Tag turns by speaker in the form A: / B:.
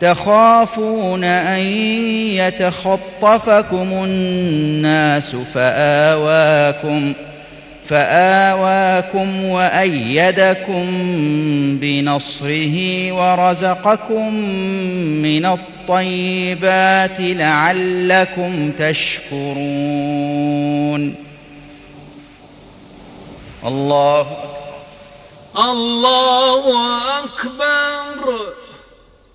A: تخافون أن يتخطفكم الناس فآواكم فآواكم وأيدكم بنصره ورزقكم من الطيبات لعلكم تشكرون. الله
B: الله أكبر.